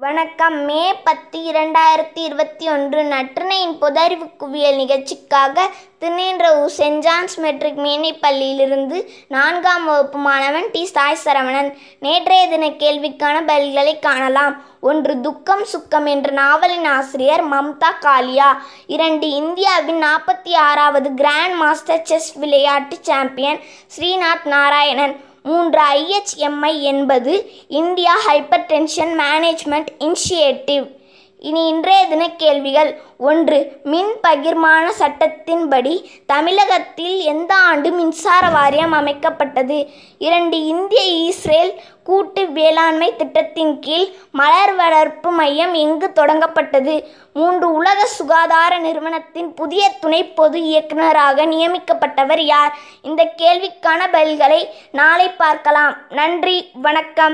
வணக்கம். மே பத்து இரண்டாயிரத்தி இருபத்தி ஒன்று நற்றினையின் புதறிவு குவியல் நிகழ்ச்சிக்காக திருநின்றவூர் சென்ட் ஜான்ஸ் மெட்ரிக் மேனைப்பள்ளியிலிருந்து நான்காம் வகுப்பு மாணவன் டி. சாய் சரவணன் நேற்றைய தின கேள்விக்கான பதில்களை காணலாம். ஒன்று துக்கம் சுக்கம் என்ற நாவலின் ஆசிரியர் மம்தா காலியா. இரண்டு இந்தியாவின் நாற்பத்தி ஆறாவது கிராண்ட் மாஸ்டர் செஸ் விளையாட்டு சாம்பியன் ஸ்ரீநாத் நாராயணன். மூன்று ஐஎச்எம்ஐ என்பது India hypertension management initiative. இனி இன்றைய தின கேள்விகள் ஒன்று மின் பகிர்மான சட்டத்தின்படி தமிழகத்தில் எந்த ஆண்டு மின்சார வாரியம் அமைக்கப்பட்டது? இரண்டு இந்திய இஸ்ரேல் கூட்டு வேளாண்மை திட்டத்தின் கீழ் மலர் வளர்ப்பு மையம் எங்கு தொடங்கப்பட்டது? மூன்று உலக சுகாதார நிறுவனத்தின் புதிய துணை பொது இயக்குநராக நியமிக்கப்பட்டவர் யார்? இந்த கேள்விக்கான பதில்களை நாளை பார்க்கலாம். நன்றி வணக்கம்.